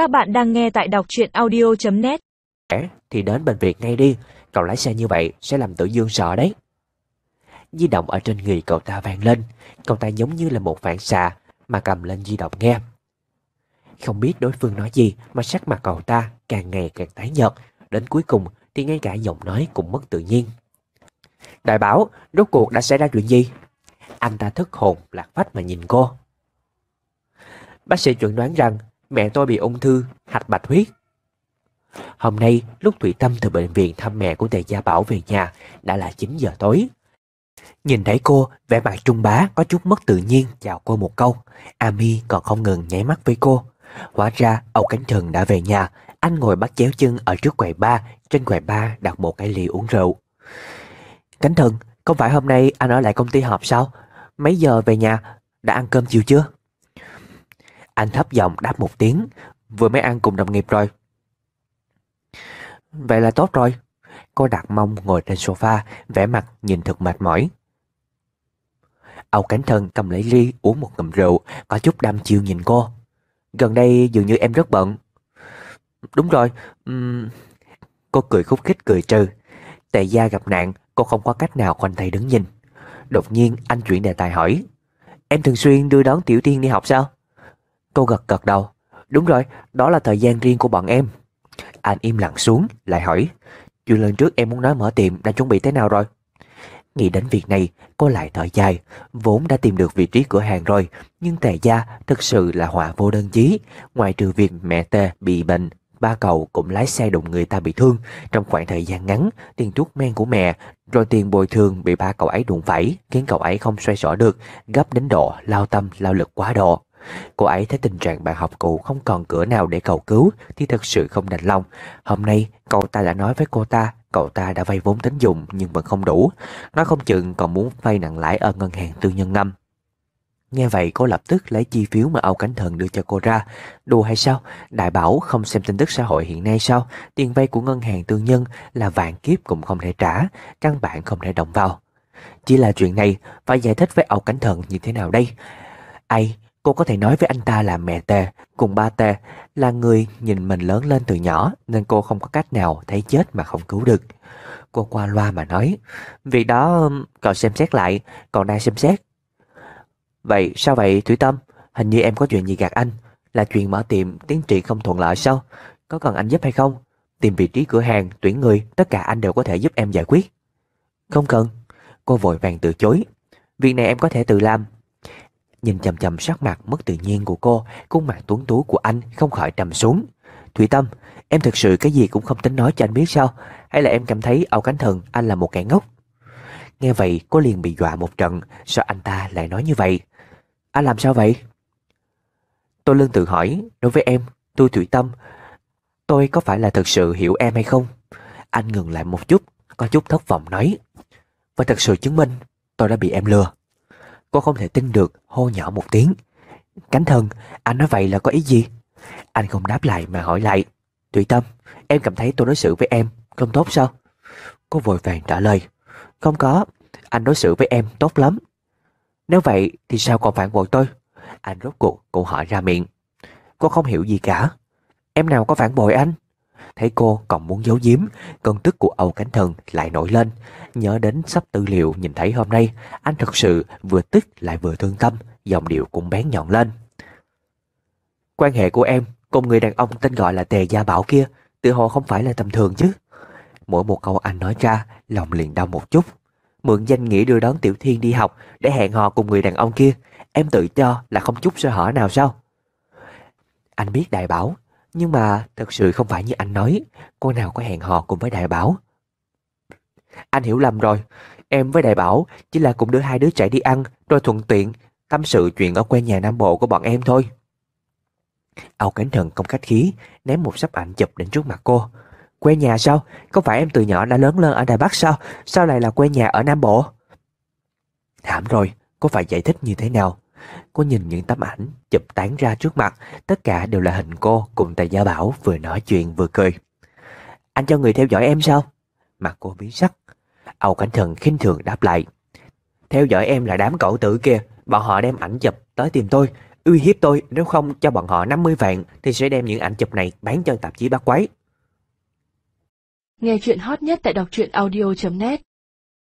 Các bạn đang nghe tại đọc truyện audio.net Thì đến bệnh viện ngay đi. Cậu lái xe như vậy sẽ làm tử dương sợ đấy. Di động ở trên người cậu ta vang lên. Cậu ta giống như là một phản xạ Mà cầm lên di động nghe. Không biết đối phương nói gì Mà sắc mặt cậu ta càng ngày càng tái nhợt. Đến cuối cùng thì ngay cả giọng nói cũng mất tự nhiên. Đại bảo, Rốt cuộc đã xảy ra chuyện gì? Anh ta thức hồn lạc phách mà nhìn cô. Bác sĩ chuẩn đoán rằng Mẹ tôi bị ung thư hạch bạch huyết Hôm nay lúc Thủy Tâm từ bệnh viện thăm mẹ của Tề Gia Bảo về nhà đã là 9 giờ tối. Nhìn thấy cô, vẻ mặt trung bá có chút mất tự nhiên chào cô một câu. Ami còn không ngừng nháy mắt với cô. Hóa ra Âu Cánh Trần đã về nhà, anh ngồi bắt chéo chân ở trước quầy ba, trên quầy ba đặt một cái ly uống rượu. Cánh Thần, không phải hôm nay anh ở lại công ty họp sao? Mấy giờ về nhà? Đã ăn cơm chiều chưa? Anh thấp giọng đáp một tiếng, vừa mới ăn cùng đồng nghiệp rồi. Vậy là tốt rồi. Cô đặt mông ngồi trên sofa, vẻ mặt nhìn thật mệt mỏi. Âu Cánh Thân cầm lấy ly uống một ngụm rượu, có chút đăm chiêu nhìn cô. Gần đây dường như em rất bận. Đúng rồi. um... Cô cười khúc khích cười trừ. Tệ gia gặp nạn, cô không có cách nào khoanh tay đứng nhìn. Đột nhiên anh chuyển đề tài hỏi. Em thường xuyên đưa đón Tiểu Tiên đi học sao? Cô gật gật đầu. Đúng rồi, đó là thời gian riêng của bọn em. Anh im lặng xuống, lại hỏi. Chuyện lần trước em muốn nói mở tiệm đã chuẩn bị thế nào rồi? Nghĩ đến việc này, cô lại thở dài. Vốn đã tìm được vị trí cửa hàng rồi, nhưng tề gia thực sự là họa vô đơn chí. Ngoài trừ việc mẹ tề bị bệnh, ba cậu cũng lái xe đụng người ta bị thương. Trong khoảng thời gian ngắn, tiền thuốc men của mẹ, rồi tiền bồi thường bị ba cậu ấy đụng phải, khiến cậu ấy không xoay sở được, gấp đến độ lao tâm, lao lực quá độ. Cô ấy thấy tình trạng bạn học cũ không còn cửa nào để cầu cứu thì thật sự không đành lòng. Hôm nay cậu ta đã nói với cô ta cậu ta đã vay vốn tín dụng nhưng vẫn không đủ. Nó không chừng còn muốn vay nặng lãi ở ngân hàng tư nhân ngâm. Nghe vậy cô lập tức lấy chi phiếu mà Âu Cánh Thần đưa cho cô ra. Đùa hay sao? Đại bảo không xem tin tức xã hội hiện nay sao? Tiền vay của ngân hàng tư nhân là vạn kiếp cũng không thể trả, căn bản không thể động vào. Chỉ là chuyện này phải giải thích với Âu Cánh Thần như thế nào đây? Ai Cô có thể nói với anh ta là mẹ Tê cùng ba Tê là người nhìn mình lớn lên từ nhỏ nên cô không có cách nào thấy chết mà không cứu được. Cô qua loa mà nói, vì đó cậu xem xét lại, còn đang xem xét. Vậy sao vậy Thủy Tâm? Hình như em có chuyện gì gạt anh, là chuyện mở tiệm tiến trị không thuận lợi sao? Có cần anh giúp hay không? Tìm vị trí cửa hàng, tuyển người, tất cả anh đều có thể giúp em giải quyết. Không cần. Cô vội vàng từ chối. Việc này em có thể tự làm, Nhìn chầm chầm sắc mặt mất tự nhiên của cô, Khuôn mặt tuấn tú của anh không khỏi trầm xuống. Thủy Tâm, Em thực sự cái gì cũng không tính nói cho anh biết sao? Hay là em cảm thấy Âu Cánh Thần, anh là một kẻ ngốc? Nghe vậy, cô liền bị dọa một trận. Sao anh ta lại nói như vậy? Anh làm sao vậy? Tôi lương tự hỏi, Đối với em, tôi Thủy Tâm, Tôi có phải là thực sự hiểu em hay không? Anh ngừng lại một chút, Có chút thất vọng nói, Và thật sự chứng minh tôi đã bị em lừa. Cô không thể tin được, hô nhỏ một tiếng. Cánh thân Anh nói vậy là có ý gì? Anh không đáp lại mà hỏi lại. Thủy Tâm, Em cảm thấy tôi đối xử với em Không tốt sao? Cô vội vàng trả lời. Không có, Anh đối xử với em tốt lắm. Nếu vậy thì sao còn phản bội tôi? Anh rốt cuộc cũng hỏi ra miệng. Cô không hiểu gì cả. Em nào có phản bội anh? Thấy cô còn muốn giấu giếm, cơn tức của Âu Cánh Thần lại nổi lên. Nhớ đến sắp tư liệu nhìn thấy hôm nay, anh thật sự vừa tức lại vừa thương tâm, dòng điệu cũng bén nhọn lên. Quan hệ của em cùng người đàn ông tên gọi là Tề Gia Bảo kia, tự hồ không phải là tầm thường chứ. Mỗi một câu anh nói ra, lòng liền đau một chút. Mượn danh nghĩa đưa đón Tiểu Thiên đi học để hẹn hò cùng người đàn ông kia, em tự cho là không chút sơ hở nào sao? Anh biết Đại Bảo nhưng mà thật sự không phải như anh nói Cô nào có hẹn hò cùng với Đại Bảo Anh hiểu lầm rồi Em với Đại Bảo chỉ là cùng đưa hai đứa trẻ đi ăn Rồi thuận tiện Tâm sự chuyện ở quê nhà Nam Bộ của bọn em thôi Âu Cánh Thần không khách khí Ném một sắp ảnh chụp đến trước mặt cô Quê nhà sao? Có phải em từ nhỏ đã lớn lên ở Đài Bắc sao? Sao lại là quê nhà ở Nam Bộ? Thảm rồi, có phải giải thích như thế nào? Cô nhìn những tấm ảnh chụp tán ra trước mặt, tất cả đều là hình cô cùng Tài Gia Bảo vừa nói chuyện vừa cười. Anh cho người theo dõi em sao? Mặt cô biến sắc. Âu Cảnh Thần khinh thường đáp lại. Theo dõi em là đám cậu tử kia, bọn họ đem ảnh chụp tới tìm tôi. uy hiếp tôi nếu không cho bọn họ 50 vạn thì sẽ đem những ảnh chụp này bán cho tạp chí bát quái. Nghe chuyện hot nhất tại đọc truyện audio.net